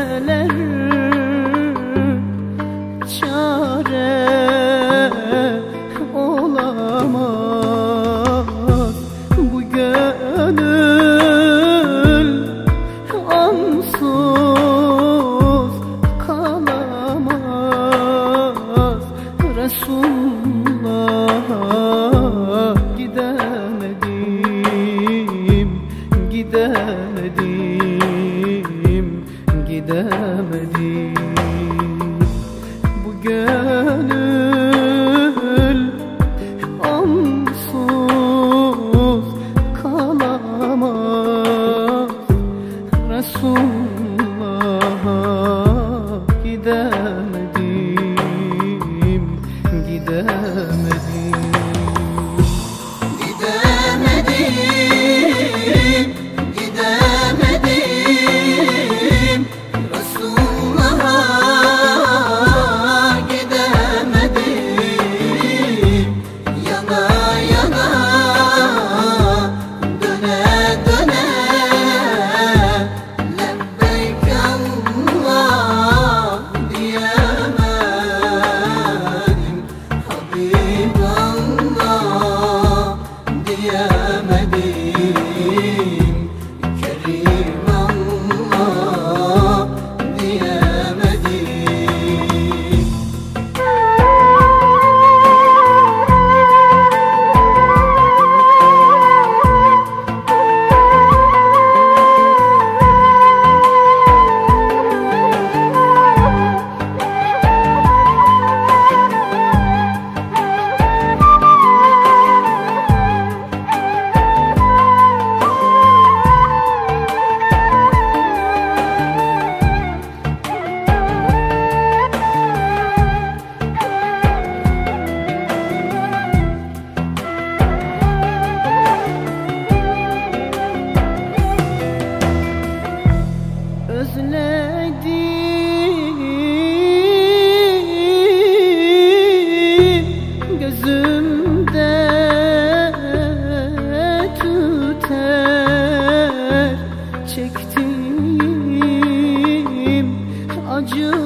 Kimseler Resulullah'a acılar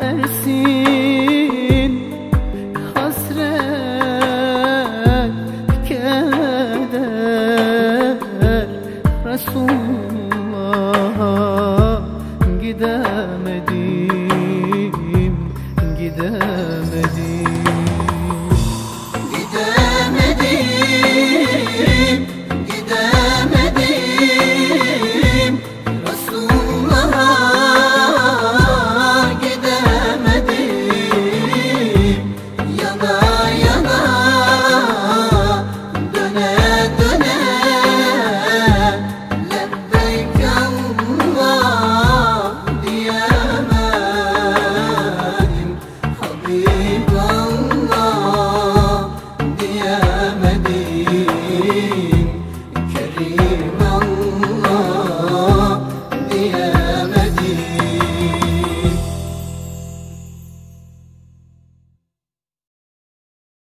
versin You.